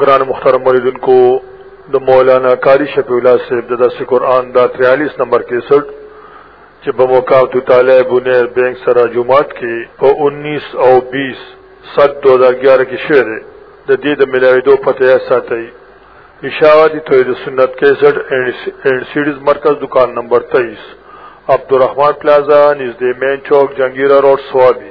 گران مختار مریدن کو د مولانا کاری شفیع الله صاحب د درس قرآن دا 43 نمبر 61 چې په موقع تو تعالی بنیر بینک سره جمعات کې په 19 او 20 7 2011 کې شعر د دې د ملاویدو پته یې ساتي اشاعتی توحید سنت 61 اینڈ سیډز مرکز دکان نمبر 23 عبدالرحمن پلازا نزدې مین چوک جنگیرا روډ سوابي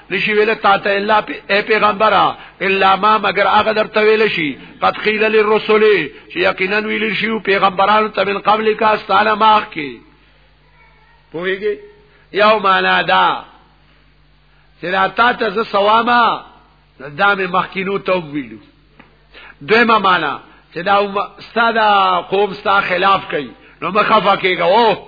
نشي ویل تا ته الا اي پیغمبره الا ما مگر هغه درته ویل شي قد قيل للرسل چې یقینا ویل شي پیغمبرانو ته من قبل کا استعلام ماخ کې پوهیږي یو معنا دا چې دا تا ته ز سواما دا مې مخکینو ته ویلو دویمه معنا چې دا استاد قوم ستا خلاف کوي نو مخافه کېږي او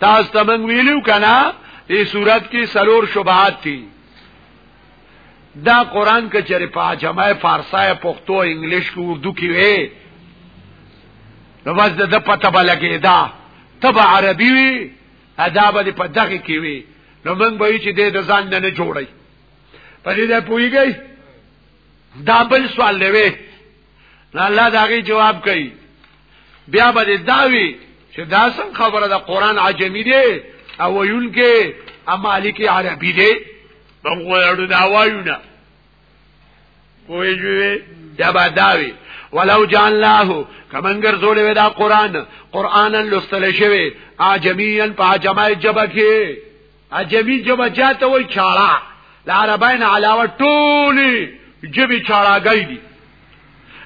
تاسو ته موږ ویلو کنه دې صورت کې سلور شبهات دي دا قران کې چېرې په جمعه فارسای پښتو انګلیش کې اردو کې وي نو بس د پته بلګې دا تبع عربي وي ادا به په دغه کې وي نو موږ به چې دې د ځان نه جوړي په دې ده پويږي دا بل سوال لوي نه الله داغي جواب کوي بیا به داوی چې دا څنګه خبره د قران عجمی دی او ویل کې امالیک عربی دی بغوړو دا وایونه کوی جوی دا به داوی ولو جان الله کمن ګرځولې وې دا قران قرانن لستل شوی اجمین په اجمای جبکه عجمی جبا جاته وای چاړه لعربین علاوه ټولی جبی چاړاګی دی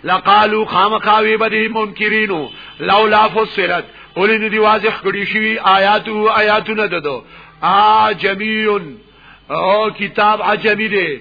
لقالو خامخاوی بدی منکرینو لولا فصلت اولی ندی واضح کړی شوی آیاتو آیاتو نددو آجمیون او کتاب عجمی دی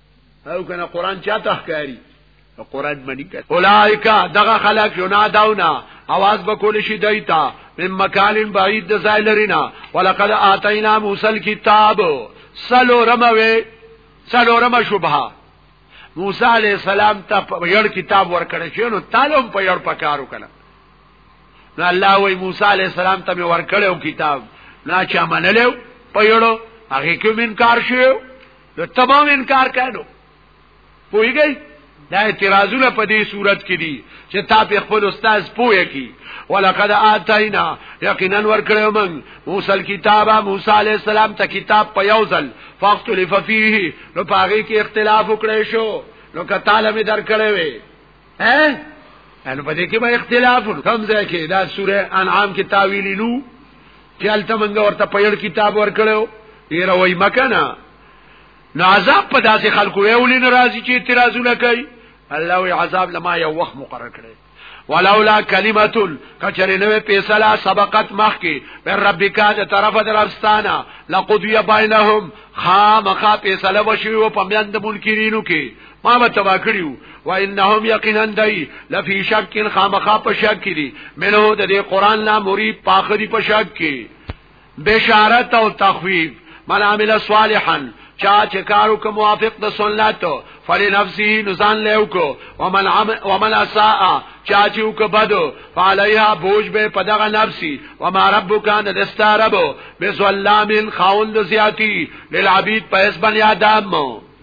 او کنه قران چا تخکاری قران منی کړ اولایکا دغه خلق ینا داونا आवाज بکول شي دایتا من مکان بعید د ځای لرینا ولقد اتینا موسی الكتاب سلو رموي سلو رم شبهه موسی علی السلام ته په یړ کتاب ورکړی شو نو تعلم په یړ پکارو کړه نو الله وی موسی علی السلام ته ورکړیو کتاب نه چا منلو په یړو هغه کې منکار شو نو تمام انکار کړو پوهیږئ دا اعتراضونه په دې صورت کې دي چې تا په خپل استاد پوهه کی ولقد اتینا یقینا ورکړو من موسی الكتاب موسی علی السلام ته کتاب په یو ځل فاختلف فيه نو پاره کې اختلاف وکړې شو نو کتاله می درکړې وې ها ان په دې کې به اختلاف کم ځای کې دا سوره انعام کې تاویلی نو چې الته منګه ورته په یړ کتاب ورکړو ډیر وای مکنه نو عذاب په داسې خلکو ویولې ناراضي چې اعتراضونه کوي الله وی عذاب لما یو وخت مقرر کړي ولولا کلمه کچره نو پیسلا سبقت مخ کی پر ربکا د طرف درستانا لقد یبینهم خامخا پیسلا وشوی و پمیند منکرینو کی ما به تبا کړیو و انهم یقینا دای لفی شک خامخا په شک کې دي منو د قران لا مری پاخری په شک کې بشارت او تخویف من عمل صالحا چا چې کارو کوم موافق د سنت فلی نفسی نزان لیو کو ومن عم ومن اساء چا چې وک بدو فعلیا بوج به پدغه نفسی وما ربک ان دستاربو بسلام خاوند زیاتی للعبید پس بنی آدم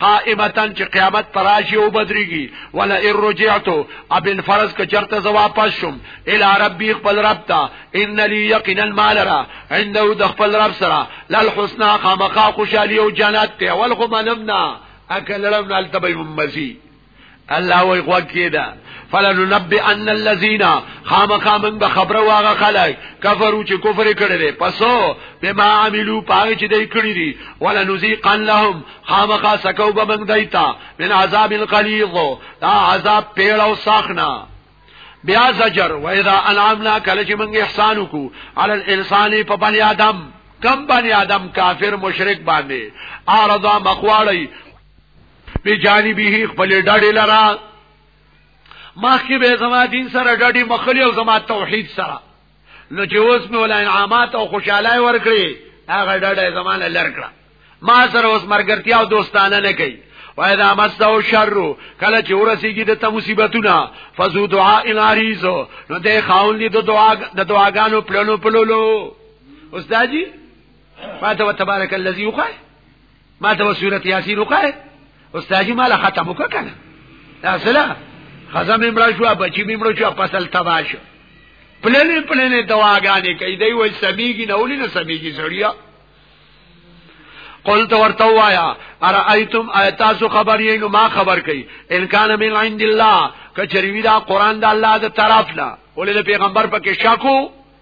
قائمتن چې قیامت پراشي او بدريږي ولا ارجعتو ابن فرض ک چرته زوا واپس شم ال ربي خپل رب ته ان لي يقينا مال را عنده د خپل رب سره لل حسنا خامخا خوشالي او جنت ته ول خو منمنا اکل رب نال تبي ممزي الله وی غوکی دا فلننبئن الذين خامخا من به خبر واغه خلای کفرو چې کفر کړي دي پسو بما عملو پاره چې دی کړی دي ولا نذيقن لهم خامخا سکو به من دایتا من عذاب القليظ دا عذاب پیړ او ساخنا بیا زجر و اذا انعمنا کله چې من احسان وکړو على الانسان په بني ادم کم بني ادم کافر مشرک باندې اعرضا مخواړی به جانبه خپل ډاډي لرا مخکې به زما دین سره ډاډي مخلی او زما توحید سره نو چې اوس مې ولا انعامات او خوشحالي ورکړي هغه ډاډه زمانه لرکړه ما سره اوس مرګرتیا او دوستانه نه کوي وای دا مسو شر کله چې ورسیږي د ته مصیبتونه فزو دعا اناریز نو د خاون دي د دعا د دعاګانو پلونو پلولو استاد جی فاتو تبارک الذی یخای ما ته سورت یاسین وکړه استاد جی مال ختم وکړه کنه اصله خزم امرا شو بچی امرا شو فصل تبا شو پلنې پلنې دواګانې کوي دی وای سميږي نه ولې نه سميږي سړیا قلت ورته وایا ارایتم ایتاسو خبر یې نو ما خبر کړي ان کان من عند الله کچری وی دا قران د الله د طرف نه ولې پیغمبر پکې شکو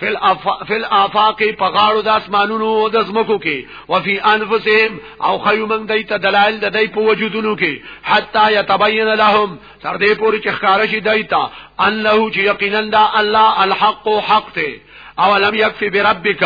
فل اف فل افاق په غاړو د اسمانونو او د زمکو کې او فی انفسهم او خیو من دای ته دلایل د دای په وجودونو کې حتا یتبین لهم تر دې پورې چې ښکار شي دای ته انه چې یقینا دا الله الحق حق ته او لم یکفی بربک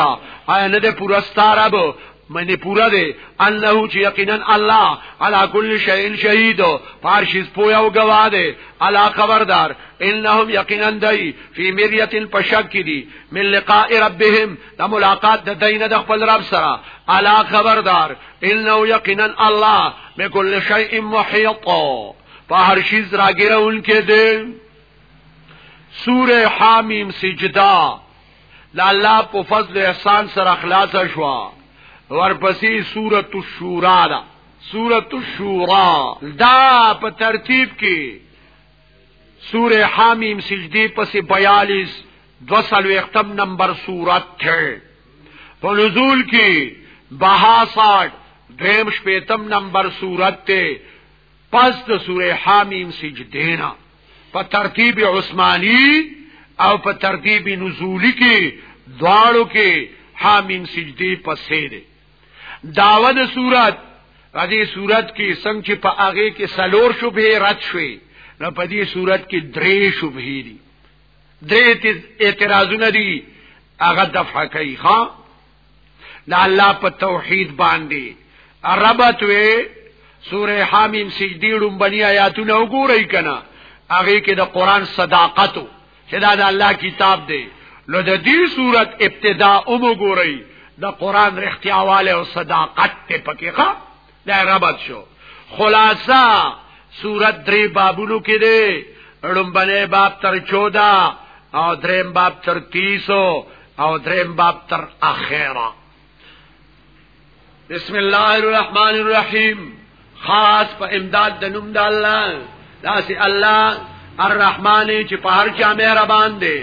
آیا نه ده پورا ستاره منی پورا دی انه چې یقینا الله علا کل شیء شهید پارشیز پویا او گواه دی علا خبردار انهم یقینا دی فی مریت پشک کی دی من لقاء ربهم د ملاقات د دینه د خپل رب سره علا خبردار انه یقینا الله بكل شیء محیط په هر شی زراګرون کې دی سوره حامیم سجدا د الله په فضل احسان سره خلاص شوا ورپسې سورۃ الشورا دا سورۃ الشورا دا په ترتیب کې سوره حامیم سجدی پسې 42 200 نمبر سورۃ ته په نزول کې بها 60 دریم شپیتم نمبر سورت تے پس د سوره حامیم سجدینا په ترتیب عثماني او په ترتیب نزولی کې دواړو کې حامیم سجدی پسې دی داوه د صورت په دې صورت کې څنګه چې په هغه کې سلور شوبه رد شوي نو په دې صورت کې درې شوبه دي درې اعتراضونه دي هغه دفع کوي ها د الله په توحید باندې عربت وی سوره حامیم سجدی لومبنی آیاتونه وګورئ کنه هغه کې د قران صداقت چې دا د الله کتاب دی نو د دې صورت ابتدا وګورئ د قران رښتیاواله او صداقت ته پکې ښه دا ربط شو خلاصہ صورت درې بابونو کې دی لومبنه باب تر 14 او دریم باب تر 30 او دریم باب تر اخره بسم الله الرحمن الرحیم خاص په امداد د نوم د الله دا سي الله الرحمن چې په هر چا مهربان دی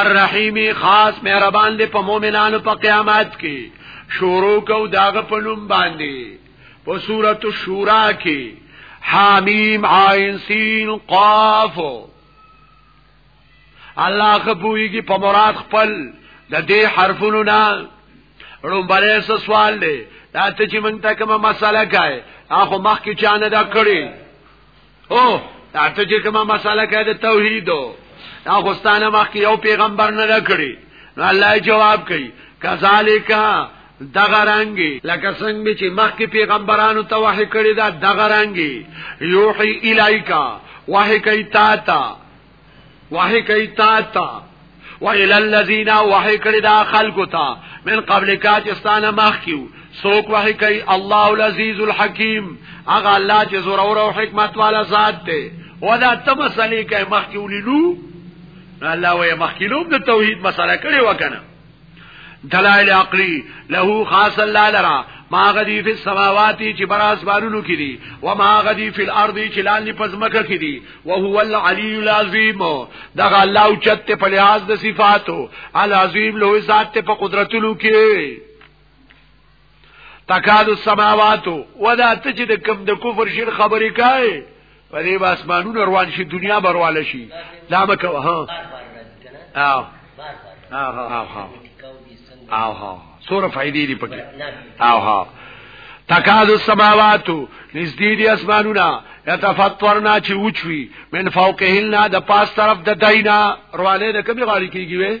الرحیم خاص مهربان دی په مؤمنانو په قیامت کې شروع کو داغه په نوم باندې په سورۃ الشورا کې حامیم عین سین قاف الله خپویږي په مراد خپل د دې حرفونو نه رومبره سو سوال دی دا ته چې مونږ ته کومه مسله کوي هغه مخکې چانه دا کړی او تاسو چې کومه مساله کوي د توحید او غستانه مخ یو پیغمبر نه کړی نو الله جواب کوي کذالک دغه رنگي لکه څنګه چې مخکې پیغمبرانو ته وحی کړی دا دغه رنگي یوحي الایکا وحی کوي تا ته وحی کوي تا تا وإلى الذين وحی کړی دا خلکو تا من قبل کا چې ستانه مخ کیو سوک وحی کوي الله العزيز الحكيم هغه الله چې زور او حکمت والا ذات دی ودا تم سلی کوي مخ کیو لینو الله وې مخ کیلو د توحید مسله کړي وکنه دلائل عقلی له خاص الله لرا ما غدی فی السماواتی چې بر اسمانونو کې دي و ما غدی فی الارض چې لاندې پزمکه کې دي او هو العلی العظیم دغه الله او چت په لحاظ د صفاتو العظیم له ذات په قدرتونو کې تکاد السماوات ودا ته چې د کم د کفر شین خبرې کوي په دې اسمانونو روان شي دنیا برواله شي دا مکه ها او او او او او سور فائدې دي پکې او ها تکاد السماوات نزدې دي اسمانونه يتفطرنا چې وچوي من فوقهن د پاس طرف د داینا روانه د کمی غاړي کیږي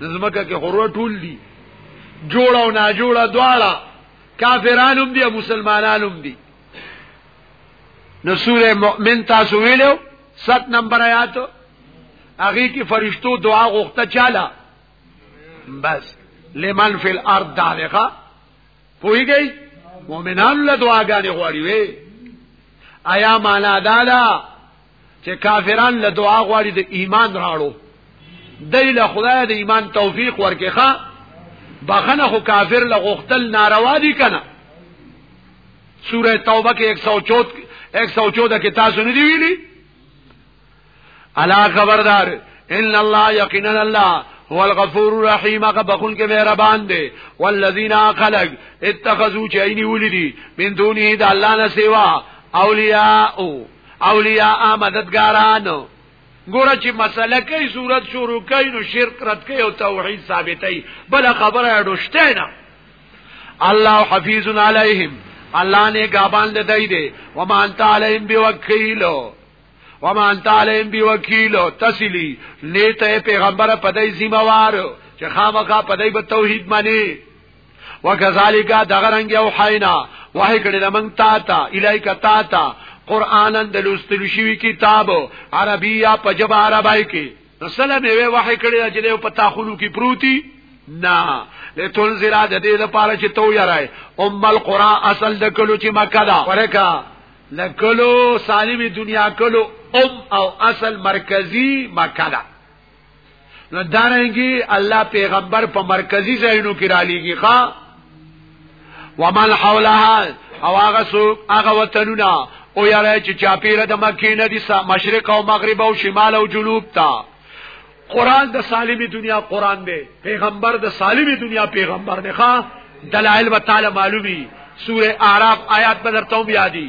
زمکه کې خورو ټول دي جوړه او نا جوړه دواړه کافرانو دي مسلمانانو دي نو سوره مؤمن تاسو ویلو 7 نمبر آیات هغه کې فرشتو دعا غوښته چاله بس لمن فی الارض دالغه پویږي مؤمنان له دعاګانې غواړي وي آیا معنا دالا چې کافران له دعا غواړي د ایمان راړو دای له خدای د ایمان توفیق ورکې ښا بخنه خو کافر له غختل ناروا دي کنه سوره توبه کې 114 114 کې تاسو نه دی ویلي الا خبردار ان الله یقینا الله هو الغفور الرحیم هغه بخون کې مهربان دی والذین خلق اتخذوا چینی ولدی من دونه د الله نه سیوا اولیاء اولیاء مددګارانو ګوره چې مسله کوي صورت شروع کوي نو شرک رد کوي او توحید ثابتوي بل خبره اډوشته نه الله حفیظ علیهم الله نه غابان ده دی دی وما انت علیهم بوکیلو وما انت علیهم بوکیلو تسلی نیته پیغمبر پدای ذمہ وار چې خامخا پدای به توحید مانی وکذالک دغه رنگ او حینا وحی کړي لمن تا تا الایک تا تا قرانن د لوستل شوی کتاب عربیا په جبه عربای کې رسول می وی وحی کړي چې له پتا خلو کې پروتي نا لتنذر د دې لپاره چې تو یارای ام القرا اصل د کلو چې مکه دا ورکا لکلو سالمی دنیا کلو ام او اصل مرکزی مکه دا نو دارنګي الله پیغمبر په مرکزی ځایونو کې را لېږي ښا ومن حولها او هغه سو هغه وطنونه او یاره چې چاپیره د مکې نه دي مشرق او مغرب او شمال او جنوب تا قران د سالمی دنیا قران دی پیغمبر د سالمی دنیا پیغمبر دی ښا دلائل و تعالی معلومی سوره اعراف آیات بدرتوم یادی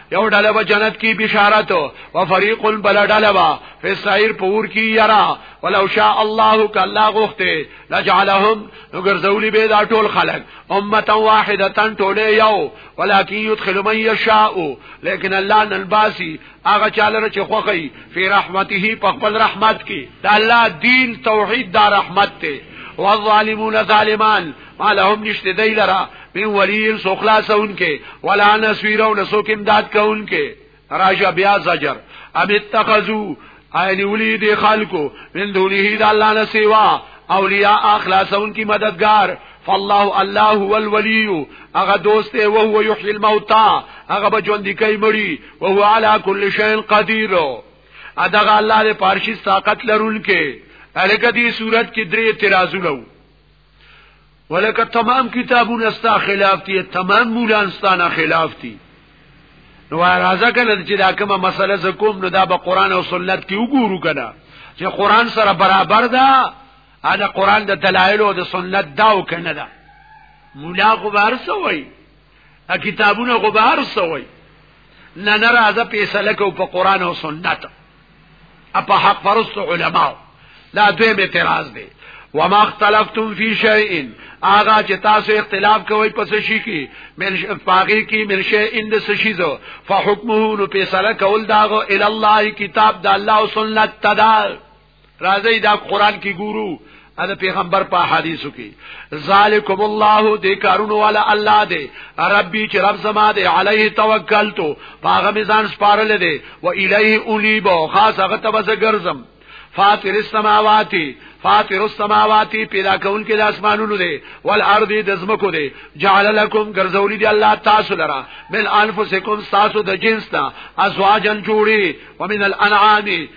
یو ډله به جنت کی بشارت او فریق بل ډله به فسائر پور کی یرا ولو شاء الله ک الله غخته لجعلهم نو ګرځولی به دا ټول خلق امه واحده تن ټول یو ولکن يدخل من يشاء لیکن الله نلباسی هغه چاله چې خوخی فی رحمته په خپل رحمت کی دا الله دین توحید دا رحمت ته والظالمون ظالمان مالهم نشته دی لرا من ولیل سو خلاصون کې ولا نسویر او نسو کې امداد کون کې راجا بیا زجر ام اتخذو عین ولی دی خلقو من دونه د الله نه سیوا اولیاء اخلاصون کی مددگار فالله الله هو الولي هغه دوست او هو يحيي الموتى هغه بجوند کوي مړي او هو على كل شيء قدير ادغه الله له پارشي طاقت لرونکي الکه دې صورت کې درې اعتراضونه ولکه تمام کتابونه ستا خلاف دي تمام مولان ستانه خلاف دي نو راځه کله چې دا کومه مسله ز کوم نو دا به قران او سنت کې وګورو کنه چې قران سره برابر ده دا قران د دلایل او د سنت داو کنه ده مولا خو ورسوي ا کتابونه خو به هر څه وای نه ناراضه پیسله کو په قران او سنت ا په حق پرست علما دا دوی به اعتراض دی وما اختلفتم فی شیء آغا چې تاسو اختلاف کوئ پس شي کی من فاغی کی من شیء اند سشیزو فحکمه نو پیسله کول داغو ال الله کتاب د الله او سنت تدار راځي دا قران کې ګورو ا د پیغمبر په حدیثو کې ذالکم الله دې کارونو والا الله دې ربي چې رب زما دې علیه توکلتو پاغه میزان سپارل دې و الیه انیب خاص هغه تبزګرزم فاطر السماوات فاطر السماوات پیدا کون کې د اسمانونو دی ول ارض د زمکو دی جعل لكم غرزولی دی الله تاسو لرا من انفسکم تاسو د جنس تا ازواجن جوړي ومن الانعام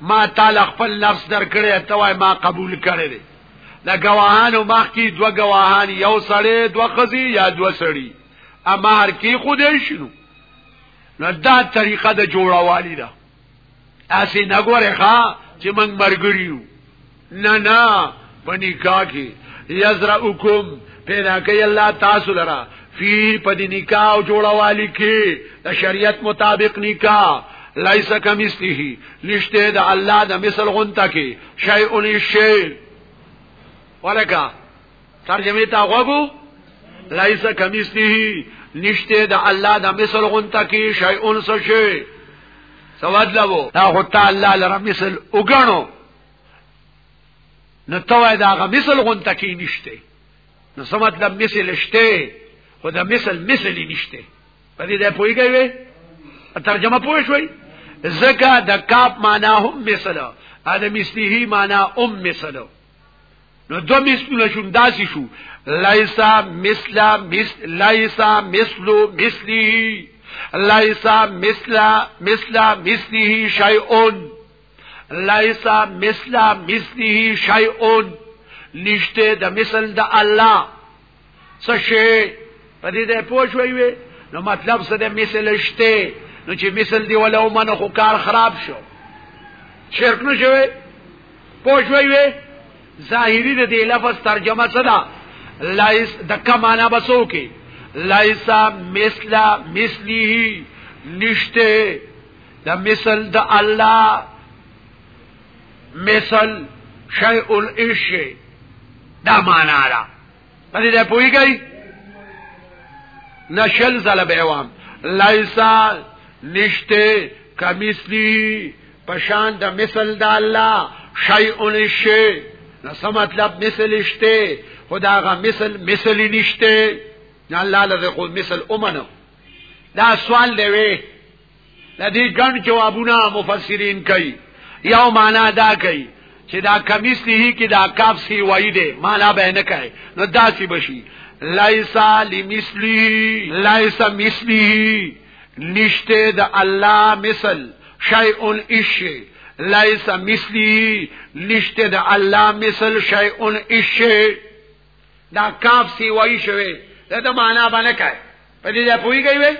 ما تعالی خپل نفس درکړی ته وای ما قبول کړی دی د گواهانو مخ کې دو گواهان یو سړی دو خزی یا دو سړی اما هر کې خودې شنو نو دا طریقه د جوړوالي ده اسی نګوره ښا چې موږ مرګریو نه نه په نکاح کې یزرعکم پیدا کوي الله تاسو لرا فی په دې نکاح او جوړوالي کې د شریعت مطابق نکاح لیس کمثله نشته د الله د مثل غونته کې شیء شیء ولکه ترجمه تا غوغو لیس کمثله نشته د الله د مثل غونته کې شیء شیء سواد لبو تا خو تا الله لرا مثل وګڼو نو توای دا غ مثل غون تکي نشته نو سم مطلب مثل شته خو دا مثل مثل نشته په دې ده پويږي ترجمه پوه شوي زکا د کاپ معنا هم مثل ا د مثله معنا ام مثل نو دو مثلونه شو داسي شو لایسا مثلا مثل لایسا مثلو مثلی لایسا مثلا مثلا مثله شیئون لیسا مثلا مثله شیئون نشته د مثل د الله څه شي په دې ده پوښوي وي نو مطلب څه ده مثل شته نو چې مثل دی ولا ومنه خو کار خراب شو شرک نه شوی پوښوي وي ظاهری د دې لفظ ترجمه څه ده لایس د کمانه بسو کې لایسا مثلا مثلیه نشته د مثل د الله مثل شیء الاشی دا معنا را پدې ده پويږي نشل زله به وام لیسا نشته کمثلی پشان د مثل د الله شیء الاشی نو څه مطلب مثل شته خداغه مثل مثل نشته الله لږه خو مثل اومنه دا سوال دی وی د دې ګڼ جوابونه مفسرین کوي یو معنا دا کوي چې دا کمیس نه کی دا کاف سی وای دی معنا به نه کوي نو داسې بشي لایسا لمثلی لایسا مثلی نشته د الله مثل شیء اشی لایسا مثلی نشته د الله مثل شیء اشی دا کاف سیوایی شوی دا د معنا باندې کوي په دې ځای پویږي وي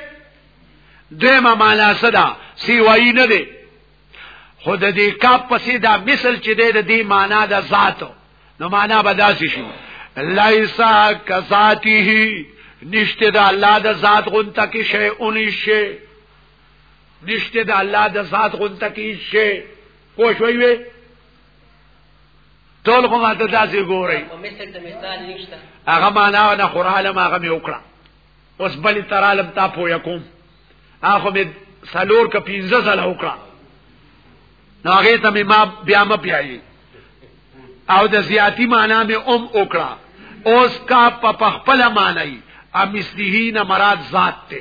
دمه معنا صدا سیوایی نه دی خود دې کاف پسې دا مثل چې دې د دې معنا د ذاتو نو معنا بداسي شو لایسا کذاته نشته د الله د ذات غونته کې شی اونې شی نشته د الله د ذات غونته کې شی پوښوي وي ټول خو ماته داسې ګوري هغه معنا نه خورالم هغه مې وکړه اوس بل ترالم تا پویا کوم هغه مې سلور ک پینځه زله وکړه نو هغه ته مې ما بیا م پیایي او د زیاتی معنا مې ام وکړه اوس کا په خپل معنی امسلیه نه مراد ذات ته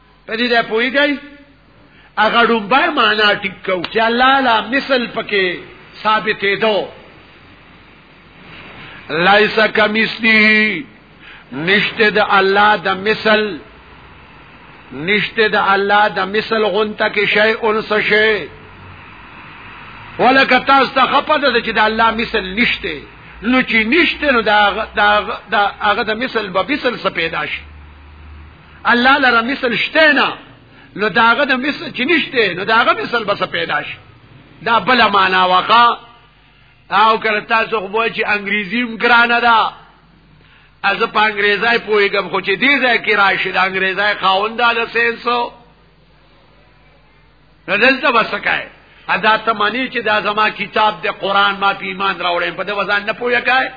په دې ده پويږي هغه ډومبه معنا ټیک کو چې الله لا مثل پکې ثابتې دو ليس کمثله نشته د الله د مثل نشته د الله د مثل غونته کې شی اون څه شی ولکه تاسو ته خپه ده چې د الله مثل نشته نو چې نشته نو دا دا هغه د مثل به مثل څه پیدا شي الله لره مثل شته نه نو داغه د مثل چې نشته نو داغه مثل بس پیدا شي دا بل معنا وقا او کله تاسو خو وایي چې انګریزي هم ګرانه ده از په انګریزای پوېږم خو چې دې ځای کې راشي د انګریزای خاوند له سینسو نو دلته وسکای ادا ته معنی چې دا زما کتاب د قران ما په ایمان راوړم په دې وزن نه پوهه کای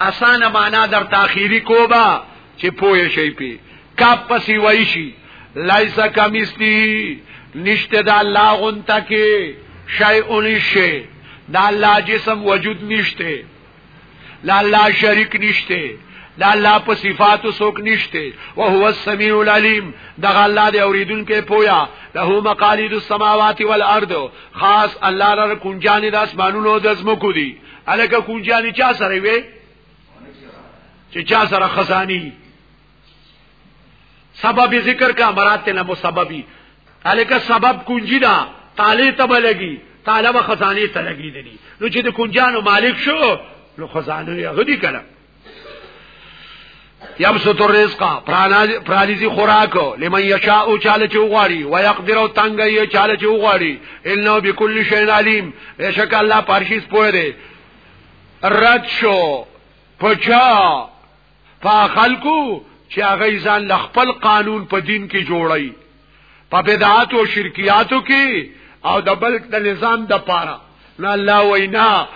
اسانه معنا در تاخیری کوبا چې پوهه شي پی کاپ پسی وای شي لایسا کمیستی نشته دا الله غون تکي شیء نشه دا الله جسم وجود نشته لا الله شریک نشته دا الله په صفاتو سوک نشته او هو السميع العليم دا الله دی اوریدونکو پویا له مقاليد السماوات والارض خاص الله لپاره کنجان د اسمانونو د زمکو دي الکه کنجان چا سره وي چې چا سره خزاني سبب ذکر کا مراد ته نمو سببي الکه سبب کنجی دا تالی تب لگی طالب خزانه ته لګی دي نو چې د کنجانو مالک شو نو خزانه یې غدي کړه یبسط الرزق پرانیزی خوراک لمن یشاء چاله چې وغواړي و یقدر او تنگ یې چاله چې وغواړي انه بكل شیء علیم بشک الله پارشیس پوهه دی رد شو پچا په خلکو چې هغه ځان له خپل قانون په دین کې جوړي په بدعات او شرکیاتو کې او د بلک د نظام د پاره نه الله وینا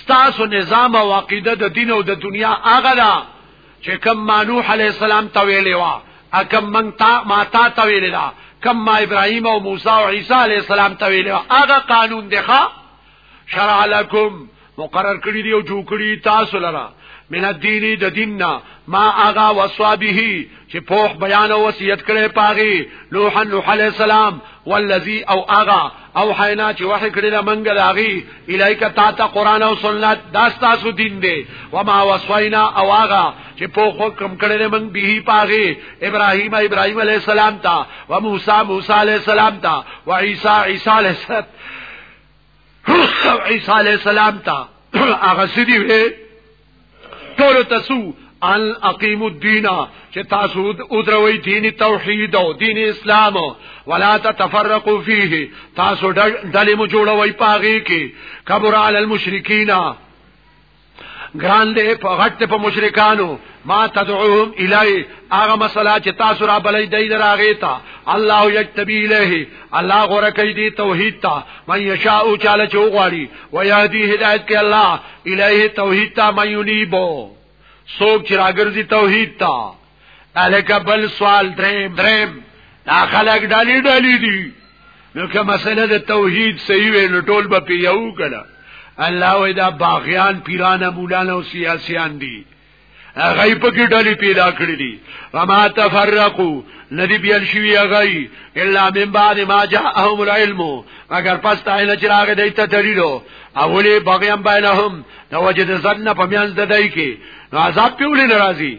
ستاسو نظام او عقیده د دین او د دنیا هغه ده چې کم مانوح علی السلام ته ویلې وا اکم من تا ما تا ته ویلې دا کم ما ابراهیم او موسی او عیسی علی السلام ته ویلې هغه قانون دی ښا شرع لکم مقرر کړی دی او جو کړی تاسو لرا من الدین د دیننا ما اغا وصوا به چې پوخ بیان او وصیت کړي پاغي نوح نوح علی السلام والذي او اغا او حینا چې وحی کړی لمنګ لاغي الایک تا ته قران او سنت دا تاسو دین دی و ما وصینا او اغا چې پوخ حکم کړی لمنګ به پاغي ابراهیم ابراهیم علی السلام تا و موسی موسی علی السلام تا و عیسی عیسی علی السلام عیسی علی السلام ته هغه سړي وي ټول تاسو ان اقیم الدین چې تاسو او دروي دین توحید او دین اسلام ولا تتفرقوا فيه تاسو ډلې مو جوړوي پاغي کې کبر علی المشرکین ګران دې په غټ په مشرکانو ما تدعوهم الی هغه مسله چې تاسو را بلې دی دراغه تا الله یجتبی الیه الله غره کوي دی توحید تا من یشاء چاله چوغاری و یهدی هدایت کې الله الیه توحید تا من یلیبو سوک چې راګرځي توحید تا الک بل سوال دریم دریم دا خلق ډالی ډالی دی نو که مسله د توحید صحیح وي نو ټول به پیو کړه الله وای دا باغیان پیران مولانا او سیاسیان دي غیب کې ډلې پیدا کړې دي وما تفرقوا ندی بیل شوی غی الا من بعد ما جاءهم العلم مگر پس تا نه چراغ دی ته دلیلو اولی بغیم بینهم نو وجد زن په میانځ ددای کې عذاب پیولې ناراضي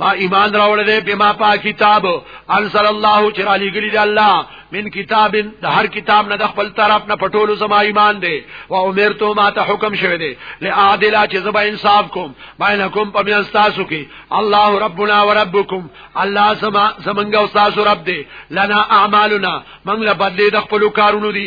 ما ایمان راوړل دی په ما پاک کتاب انزل الله چې را لګلی دی الله من کتاب د هر کتاب نه د خپل طرف نه پټولو زما ایمان دی او امرته ما ته حکم شوی دی لعادل چې زما انصاف کوم بینکم په میان تاسو کې الله ربنا وربکم الله سما زمنګ او تاسو رب دی لنا اعمالنا من له بدلی د خپل کارونو دی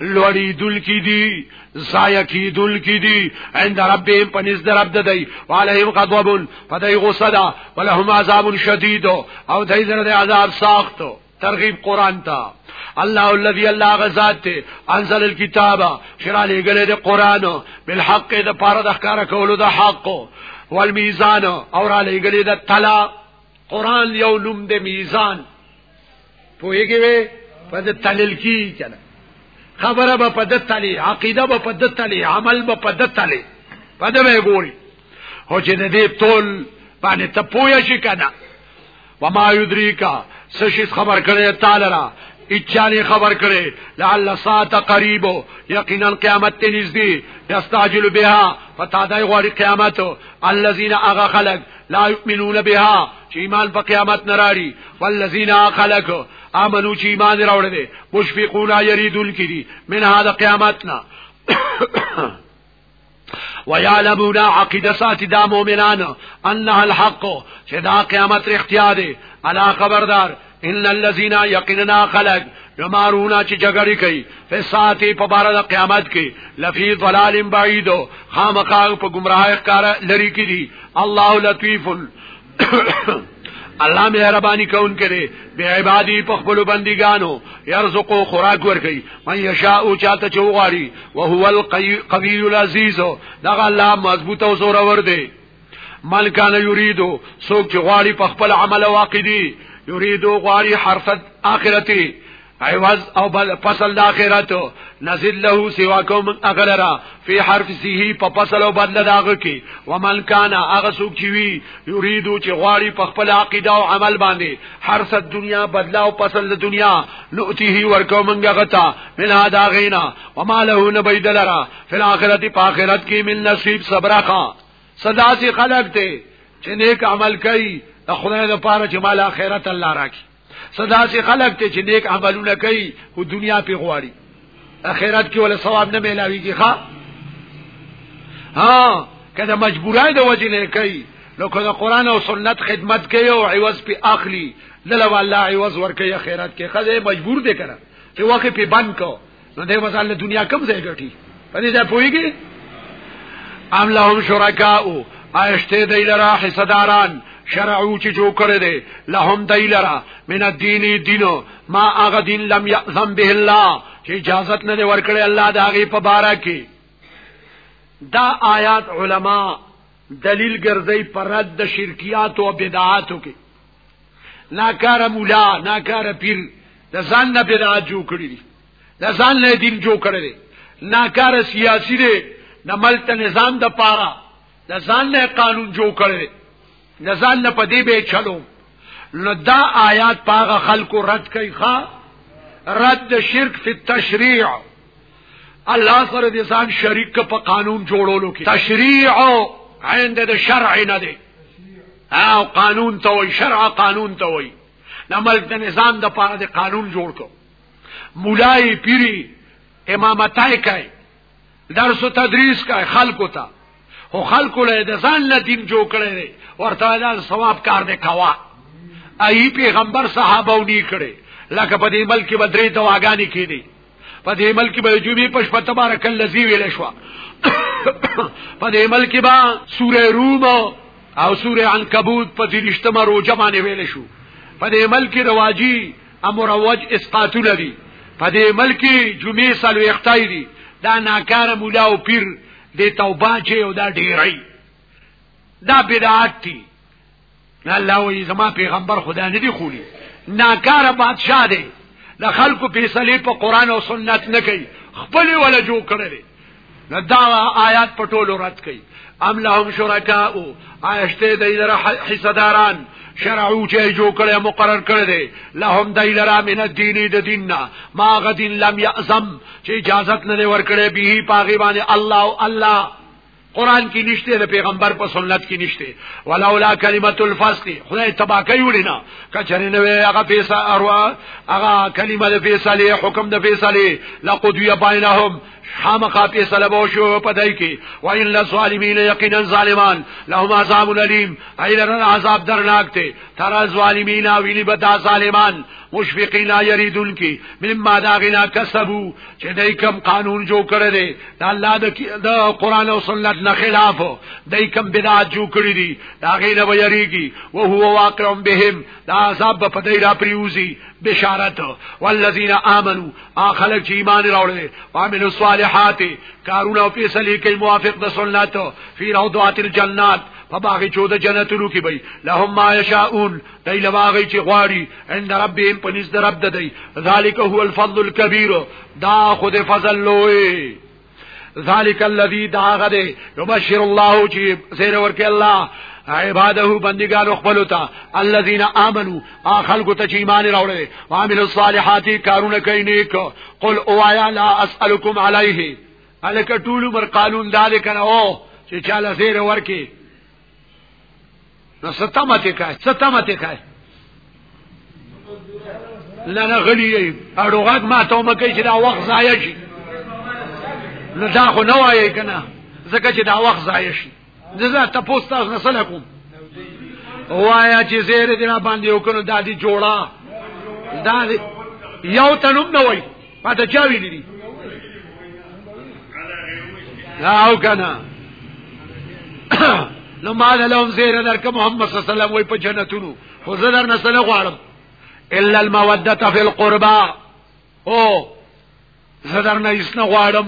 لوړی دل کی دی زایا کی دل کی دی عند ربهم پنځ در رب ددی وعليهم غضب فدای غصه دا ولهم عذاب شدید او دای زره د عذاب سخت ترغیب قران ته الله الذي الله غزاد ته انزل الكتاب شرع لګل د قران بالحق د پاره د ښکارا کولو د حق والميزان اور علی ګلی د طلا قران یو نوم د میزان پوهیږي وې په د تلل کی کنه خبره به په د تلې عقیده به په د تلې عمل به په د تلې په د به ګوري هو چې د دې تول باندې ته پوهې شي کنه وما یدریکا سشي خبر کړي تعالی را اچانی خبر کړي لعل ساعت قریب یقینا قیامت ته نږدې یستعجل بها فتادای غوړي قیامت الذين اغه خلق لا یؤمنون بها چې ایمان په قیامت نه راړي والذین خلق امنو چې ایمان راوړل دي مشفقون یریدون کړي من هذا قیامتنا ويعلمون عقيده ساتي دا مؤمنان انها الحق چې دا قیامت اختیار دي الا خبردار ان الذين يقيننا خلق نمارونا چې جګړې کوي فساتی په بار د قیامت کې لفی ضلال بعید خامخا په گمراهی کار لري کړي الله لطیف الله مهرباني کون کړي به عبادي په خپل بندګانو يرزقو خوراک ورکي من يشاء چاته چوغاري وهو القوي العزيز دغه الله مضبوط او زور ور دي من کان یریدو سوک چې غواړي په خپل عمل واقعي یریدو غواړي حرفت اخرتي عوض او بل فصل اخرت نزل له سوا کوم اغلرا فی حرف سیه په فصل او بدل داغه کی ومن کان اغه سوک چی وی یریدو چې غواړي په خپل عقیده او عمل باندې حرس دنیا بدل او فصل د دنیا نؤتیه ورکو منګه غتا من هدا غینا وما له نبیدلرا فی الاخرت په اخرت کی من نصیب صبرخه صدا سي خلق ته چې نیک عمل کوي د خدای لپاره چې مال اخرت الله راکړي صدا سي خلق ته چې نیک عملونه کوي او دنیا په غواړي اخرت کې ولا ثواب نه ملاويږي ښا ها کله مجبورای د وجه نه کوي نو کله قران او سنت خدمت کوي او عوض په اخلي لله والله عوض ورکه اخرت کې خزه مجبور دي کړه چې واقع په بند کو نو دې وځل له دنیا کم ځای ګټي په دې ځای پويږي ام لهم شرکاء آیشته دی لرا حصداران شرعو چې جو کړی دی لهم دی لرا من الدین دینو ما اغه دین لم یعظم به الله چې اجازه نه دی ورکړی الله دا غي په بارا کې دا آیات علما دلیل ګرځي پر رد شرکیات او بدعاتو کې ناکار مولا ناکار پیر د ځان نه بدعت جوړ کړی دي د ځان نه دین جوړ کړی دي ناکار سیاسی دی د ملک نظام د پاره د ځان نه قانون جوړ کړی دي د ځان نه پدی به چلو نو دا آیات پاغه خلکو رد کوي ښا رد شرک فی التشریع الله سره د ځان شریک په قانون جوړولو کې تشریع عند د شرع نه دی او قانون ته وای شرع قانون ته وای د ملک د نظام د پاره د قانون جوړ کو مولای پیری امامتای کوي درس او تدریس کوي خلکو ته او خلکو له د ځان له دین جوړ کړي دي ورته دا ثواب کار دی کوا ای پیغمبر صحابه ونی کړي لکه په دې ملک کې بدري دواګانی کړي په دې ملک به جمعې په شپه تبارک الذی ویل شو په دې ملک به سوره روم او سوره عنکبوت په دې رښتما روزه باندې ویل شو په دې ملک رواجی امروج اسقاط لري په دې ملک جمعې سالو اختای دي دا ناکار مولا او پیر دې توبه چې او دا ډیرای دا بدعت دي نه الله وی زما پیغمبر خدا نه دی خولی ناکاره بادشاہ دی د خلکو فیصله په قران او سنت نه کوي خپل ولا جو کړل نه دا آیات په ټولو رد کوي ام لهم شرکاء آیشته دی در حصداران شرعو چې جو کړی مقرر کړی دی لهم دای لرا من الدین د دیننا ما غدین لم یعظم چې اجازه نه ورکړي به پاغي باندې الله او الله قران کې نشته د پیغمبر په سنت کې نشته ولولا کلمت الفصل خدای تبا کوي ولینا کچره نه وي هغه پیسه اروا هغه کلمه د فیصله حکم د فیصله لقضی بینهم خامخا فیصله به شو پدای کې وان للظالمین یقینا ظالمان لهم عذاب الیم ایلن عذاب درناک ته تر ظالمین ویلی بتا ظالمان مشفقین یریدون کی مما داغنا کسبو چې دای کوم قانون جوړ کړی دی دا الله د د قران او سنت نه خلاف دای کوم بدعت جوړ کړی دی دا غیر ویریږي او هو واقع بهم دا عذاب په دای را پریوزی بشارت والذین آمنو اخلق چې ایمان راوړل او عملو صالحات کارونه او فیصله کوي موافق د سنت فی روضات الجنات په باغ چود جنتونو کې وي لهم ما یشاءون دای لواغی چې غواړي عند ربهم پنځ در رب ددی ذالک هو الفضل الكبير دا خود فضل لوی ذالک الذی دا غده یبشر الله چې زیر ورکه الله عباده بندگان خپل تا الذين امنوا اخلق ته چې ایمان راوړل او عمل الصالحات کارونه کوي نیک قل اوایا لا اسالکم علیه الک ټول مر قانون دالک نه او چې چاله زیر ورکه نو ستمه ته کای ستمه ته کای لنه غلی اړوغاک ما ته مکه چې دا وخت ضایع شي نو دا خو نه وایې کنه ځکه چې دا وخت ضایع شي زه تاسو تاسو نه سره کوم وایا چې زیر دې را باندې وکړو دا دې جوړا دا دې یو تنوم نه وای ما ته چا ویلي دي دا او کنه نو ما ده لهم زیر درک محمد صلی الله علیه وسلم وای په جنتونو خو زه در نسل غواړم الا الموده فی القربا او زه در نه هیڅ نه غواړم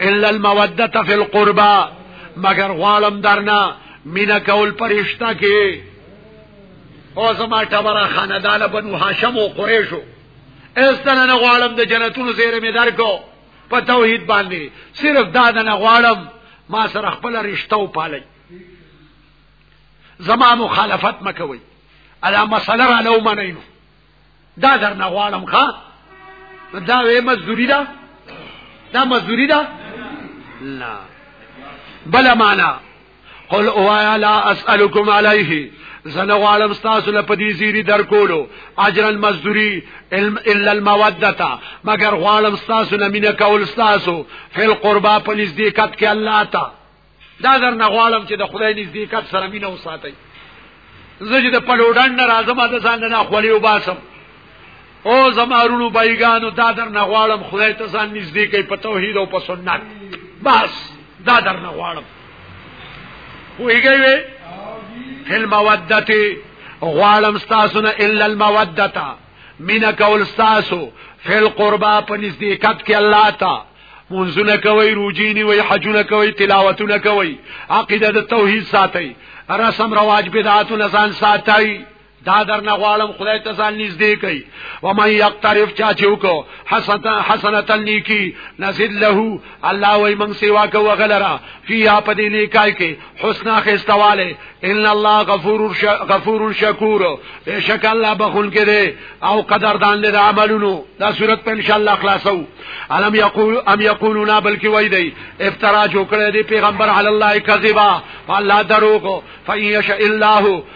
الا الموده فی القربا مگر غواړم درنه مینا کول پرشتہ کې او زما ټبره خاندان بنو هاشم او قریشو استنه نه غواړم د جنتونو زیره می درکو په توحید باندې صرف دا نه غواړم ما سره خپل رشتہ او پالي زما مخالفت مکوي الا مسله را لو منینو دا در نه غواړم ښا دا وې مزدوری ده دا مزدوری ده نه بل معنا قل اوایا لا اسالکم علیه زنه غوالم تاسو له پدی زیری در کولو اجر المزدوری علم الا المودتا مگر غوالم تاسو نه مینه کول تاسو فل قربا په نزدېکت کې الله تا دا در نه غوالم چې د خدای نزدېکت سره مینه وساتئ زه چې د پلوډن نه راځم د ځان نه خولې وباسم او زمارونو بایګانو دا در نغواړم خدای ته ځان نږدې کوي په توحید او په سنت بس دا در نغواړم ویږي وي فل مودته غواړم تاسو نه الا المودته مینا کول تاسو فل قربا په نزدېکت کې الله تا منځونه کوي روجيني وي حجونه کوي تلاوتونه کوي عقیده د توحید ساتي رسم رواج بدعاتونه ځان ساتي دا در نه غواړم خدای ته ځان نږدې کړي و من یقترف چا چوکو حسنتا حسنتا نیکی نزل له الله وای من سیوا کو غلرا فی اپ دې نیکای کې حسنا خستواله ان الله غفور غفور شکور بشک الله بخون کې دې او قدردان دې عملونو دا صورت په ان شاء الله خلاصو علم یقول ام یقولون بلکی وای دی افترا جو کړی دی پیغمبر علی الله کذبا الله دروغ فین یش الله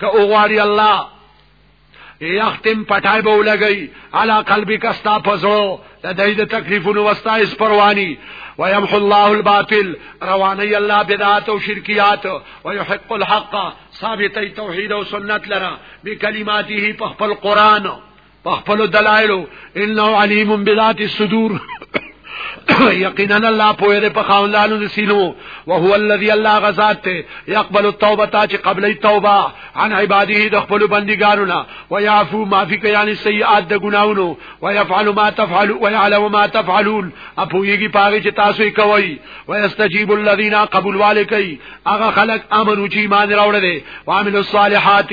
که اوغواړي الله یختم پټای به ولګي علا قلبی کستا پزړو د دې د تکلیفونو وستا اس پرواني ويمح الله الباطل رواني الله بدعات او شرکيات ويحق الحق ثابت توحید او سنت لرا بکلماته په خپل قران په خپل دلایلو انه علیم بذات الصدور یقینا الله په دې په خاوندانو د سینو او هو الذی الله غزاد ته یقبل التوبه تا چې قبلې توبه عن عباده د خپل بندګانو نه او یعفو ما فی کیان سیئات د ګناونو او یفعل ما تفعل او یعلم ما تفعلون اپو یږي پاره چې تاسو یې کوي او یستجیب الذین قبول والکی هغه خلق امر چې ایمان راوړل دي او عمل الصالحات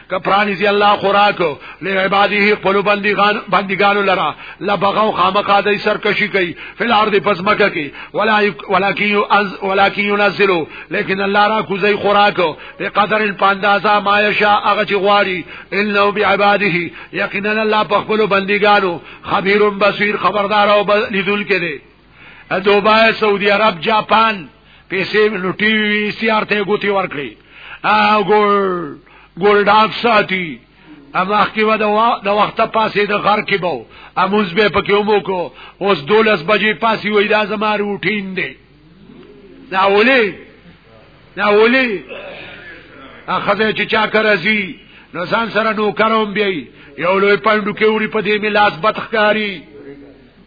کپرانی زی الله خوراک له عباده خپل بندگان بندگانو لرا لبغاو خامخا دای سرکشی کوي فل ارض پزمکه کی ولا ولکن از ولکن ينزلوا لیکن الله را کوزی خوراک په قدر پاندازا ما یشا هغه چې غواړي انه بعباده یقینا الله په خپل بندگانو خبير بصير خبردار او لیدل کړي دوبای سعودي عرب جاپان پیسې لټي وی سی آر ته ګوتی ورکړي ا ګول ګول ډاک ساتي اما اخی و د وخت پاسې د غر کې بو اموز به پکې ومو کو اوس دولس بجې پاسې وې دا زما روټین دی دا ولې دا ولې اخزه چې چا کرځي نو ځان سره نو کروم بیا یو لوی پاندو کې وړي په دې ملاس بتخکاری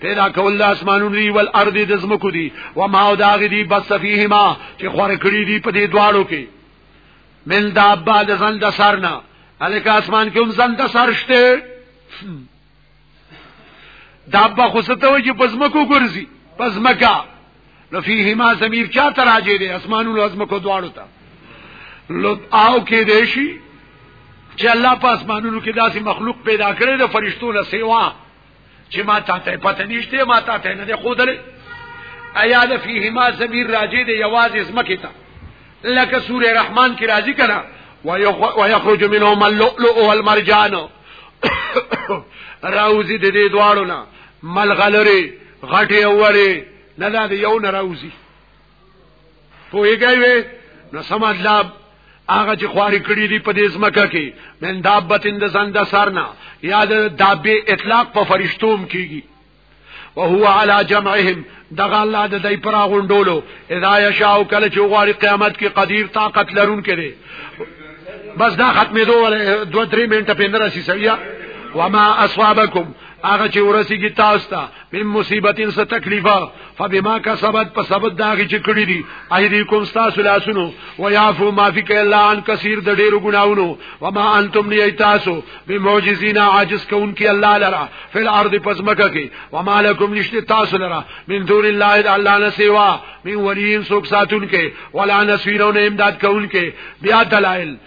پیدا کول د اسمانونو دی ول ارض د زمکو دی و ما او داغ دی بس فیهما چې خور کړی دی په دې دواړو کې من دابا د زن د سرنا الک اسمان کې هم زن د سر شته دابا خو ستو چې پزمکو ګرځي پزمکا نو فیهما زمیر چا تراجه دی اسمانونو ازمکو دواړو ته لو او کې دیشي چې الله په اسمانونو کې داسې مخلوق پیدا کړی د فرشتو له سیوا چې ما تا ته پته نشته ما تا ته نه خودلې ایا د فیهما زمیر راجی دی یوازې زمکه تا لکه سوره رحمان کې راځي کړه ويخرج منهم اللؤلؤ والمرجان راوزی د دې دواړو نه ملغلره غټي اوره نه دا یو نه راوزی پوهیږئ وې نو سم مطلب هغه چې خواري کړی دی په دې ځمکه کې من دابت اند زند سرنا یا د دابه اطلاق په فرشتوم کیږي وهو على جمعهم دغه الله د دې پر غونډولو اذا یشاء کله چې غواړي قیامت کې قدیر طاقت لرون کړي بس دا ختمې دوه دوه درې منټه پندره سی سویا وما اصحابکم هغه چې ورسیږي تاسو ته من مصیبتین څه تکلیفه فبما کسبت په سبب دا هغه چې کړی دي ایدیکم تاسو لاسونو و یعفو ما فی کلا عن کثیر د ډیرو ګناونو و ما انتم لی تاسو بمعجزین عاجز کونکي الله لرا فی الارض پزمکه کې و ما لکم نشته تاسو لرا من دون الله الله نه سیوا من ولین سوک ساتون کې ولا نسیرون امداد کونکي بیا دلائل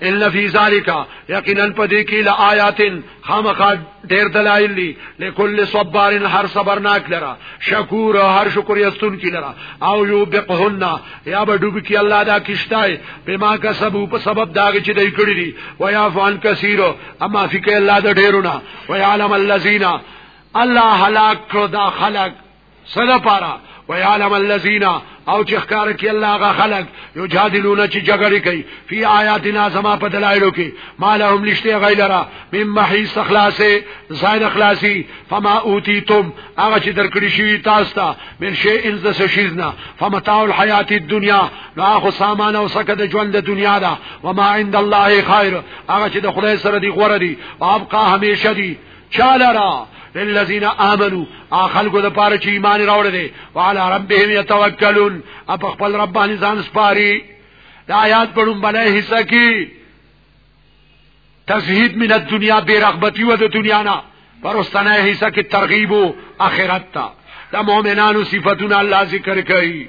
ان فی ذالک یقینا پدې کې لآیاتن خامخا ډېر دلایل دي لکل صبر هر صبرناک لرا شکور هر شکر یستون کی لرا او یو بقهن یا به ډوب کی الله دا کیشتای بما کسبو په سبب دا چې دای کړی دي و یا فان کثیر اما فی کې الله د ډېرونه و یعلم الذین الله هلاک کړو دا خلق صدا پارا ويعلم الذين او چې ښکار کې الله غا خلق یو جادلونه چې جګړه کوي فی آیاتنا سما په دلایلو کې مالهم لشته غیلرا مم محیص خلاصه زائد خلاصی فما اوتیتم هغه چې درکړی شوی تاسو ته من شی ان ذس شیزنا فمتاع الحیات الدنیا لا خو سامان او سکه د ژوند د دنیا دا وما عند الله خیر هغه چې د خدای سره دی غوړه دی او ابقا همیشه دی چاله را للذین آمنو اخلقو د پاره چې ایمان راوړل دي وعلى ربهم يتوکلون اپ خپل رب باندې ځان سپاري د آیات په لوم باندې حصہ کې تزهید من الدنیا بے رغبتی و د دنیا نه پر استنه حصہ کې ترغیب او اخرت ته د مؤمنانو صفاتونه الله ذکر کوي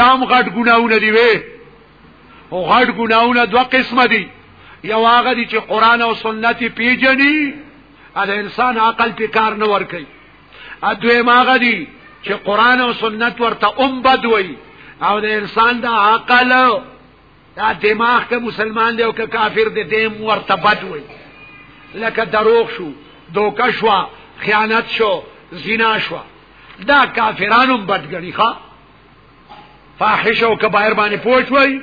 دام غټ ګناونه دی وی او غټ ګناونه دوه قسمه دي یو هغه دي چې قران او سنت پیژني ال انسان عقل په کار نه ور کوي ا دوی ماغه دي چې قران او سنت ورته اوم بدوي او د انسان د عقل دا دماغ که مسلمان دی او که کافر دی دیم ورته بد وي لکه دروغ شو دوکه شو خیانت شو زنا شو دا کافرانو بدګنی ښا فاحش او کبایر باندې پوښ وای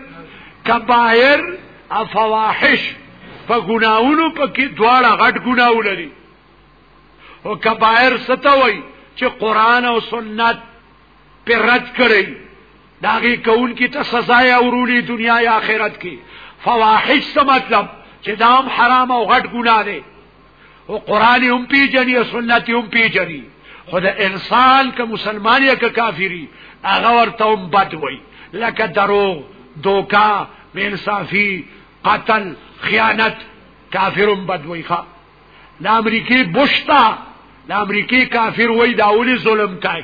کبایر افواحش په ګناونو پکې دواړه غټ ګناو لري او کبایر ستوي چې قران او سنت پر رد کړی داغي کون کی ته سزا یا ورولي دنیا یا آخرت کی فواحش څه مطلب چې دام حرام او غټ ګناه دی او قران هم پیجنی او سنت هم پیجنی خود انسان که مسلمان یا که کافری هغه ورته هم بد وای لکه دروغ دوکا بینصافی قتل خیانت کافرم بد وای ښا د امریکای بوشتا د امریکای کافر وای دا ولي ظلم کوي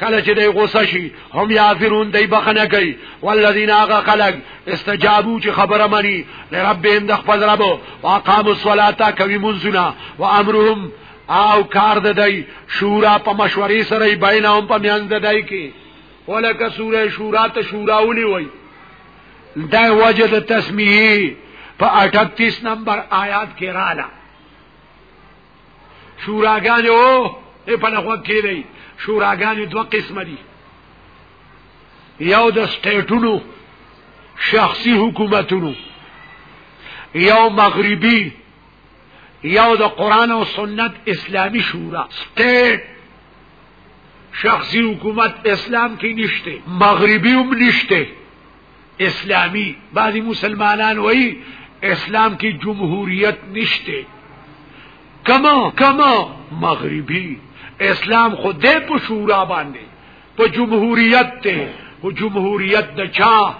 کله چې دی غوسه شي هم یافرون دی بخنه کوي والذین هغه خلق استجابو چې خبره مني لربهم د خپل رب واقاموا الصلاه کوي منزنا وامرهم او کار د دی شورا په مشورې سره بینهم په میان د دی کې ولکه سوره شورا ته شورا ولي وای دا وجه د تسمیه په 38 نمبر آیات کې رااله شوراګانې او په لغوه کې دی شوراګانې دوه قسم دي یو د سټیټونو شخصي حکومتونو یو مغربي یو د قران او سنت اسلامی شورا سټیټ شخصي حکومت اسلام کې نشته مغربي هم نشته اسلامی بعضی مسلمانان وای اسلام کې جمهوریت نشته کما کما مغربي اسلام خو دې په شورا باندې په جمهوریت ته او جمهوریت د چا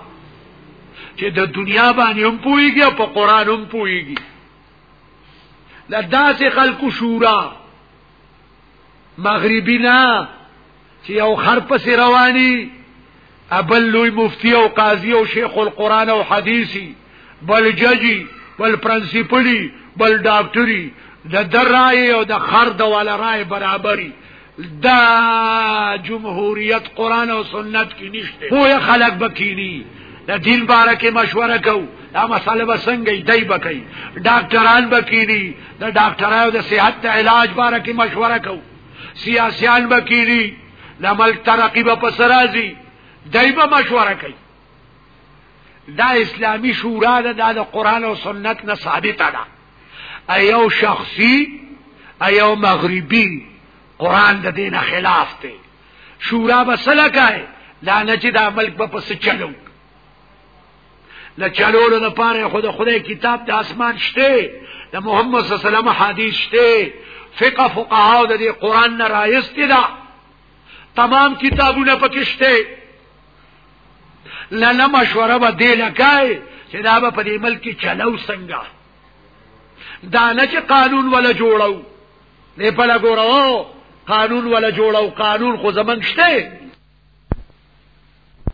چې د دنیا باندې هم پويږي او په قران هم پويږي لداسې خلکو شورا مغربي نه چې یو خر پسې رواني ابل لوی مفتی او قاضي او شیخ القرآن او حدیثي بل ججی بل پرنسپلی بل ډاکټري د درای او د خر د والا رائے برابرۍ دا جمهوریت قران او سنت کې نشته پوهه خلق بکینی د دین باره کې مشوره کو دا مسله به څنګه دی بکای ډاکټران بکینی د ډاکټرانو د صحت د علاج باره کې مشوره کو سیاسيان بکیری لمل ترقی به پسرازی دایبه مشوره کوي دا اسلامی شورا ده دا د قران او سنت نه ثابته ده ایو شخصی ایو مغربی قران د دینه خلاف دی شورا بسلکای دا نه چې دا ملک په پس چلو د چلولو د پاره خود خدای کتاب د اسمان شته د محمد صلی الله علیه وسلم حدیث شته فقه فقها د قران نه رايستي دا تمام کتابونه پکې شته لنه مشوره به دی لکای چې دا به په دې ملک کې چلو څنګه دا نه چې قانون ولا جوړو نه په لګورو قانون ولا جوړو قانون خو زمنګ شته